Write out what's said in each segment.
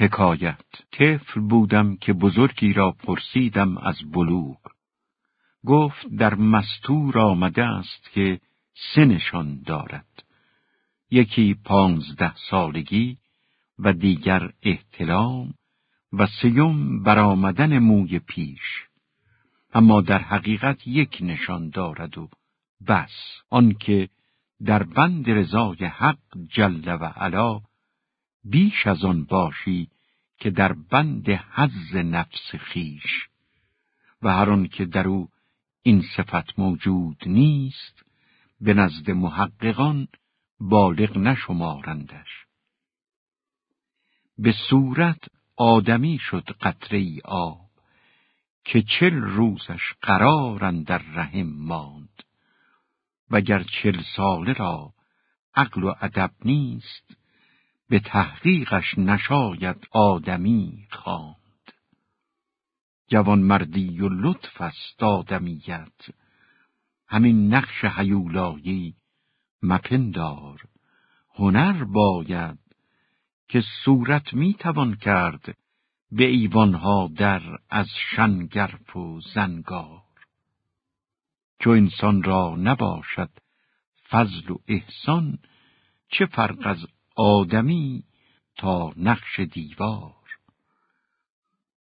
حکایت. طفل بودم که بزرگی را پرسیدم از بلوغ. گفت در مستور آمده است که سنشان دارد. یکی پانزده سالگی و دیگر احتلام و سیوم برآمدن موی پیش. اما در حقیقت یک نشان دارد و بس. آنکه در بند رضای حق جل و علا بیش از آن باشی که در بند حز نفس خیش. و هر آن که در او این صفت موجود نیست به نزد محققان بالغ نشمارندش. به صورت آدمی شد قطره آب که چل روزش قرارن در رحم ماند. وگر چل ساله را عقل و ادب نیست به تحقیقش نشاید آدمی خواند. جوان مردی و لطف است آدمیت. همین نقش حیولایی مپندار. هنر باید که صورت می توان کرد به ایوانها در از شنگرف و زنگار. چو انسان را نباشد فضل و احسان چه فرق از آدمی تا نقش دیوار.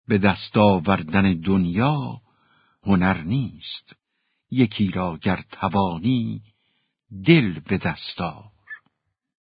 به دست آوردن دنیا هنر نیست. یکی را گر توانی دل به دستار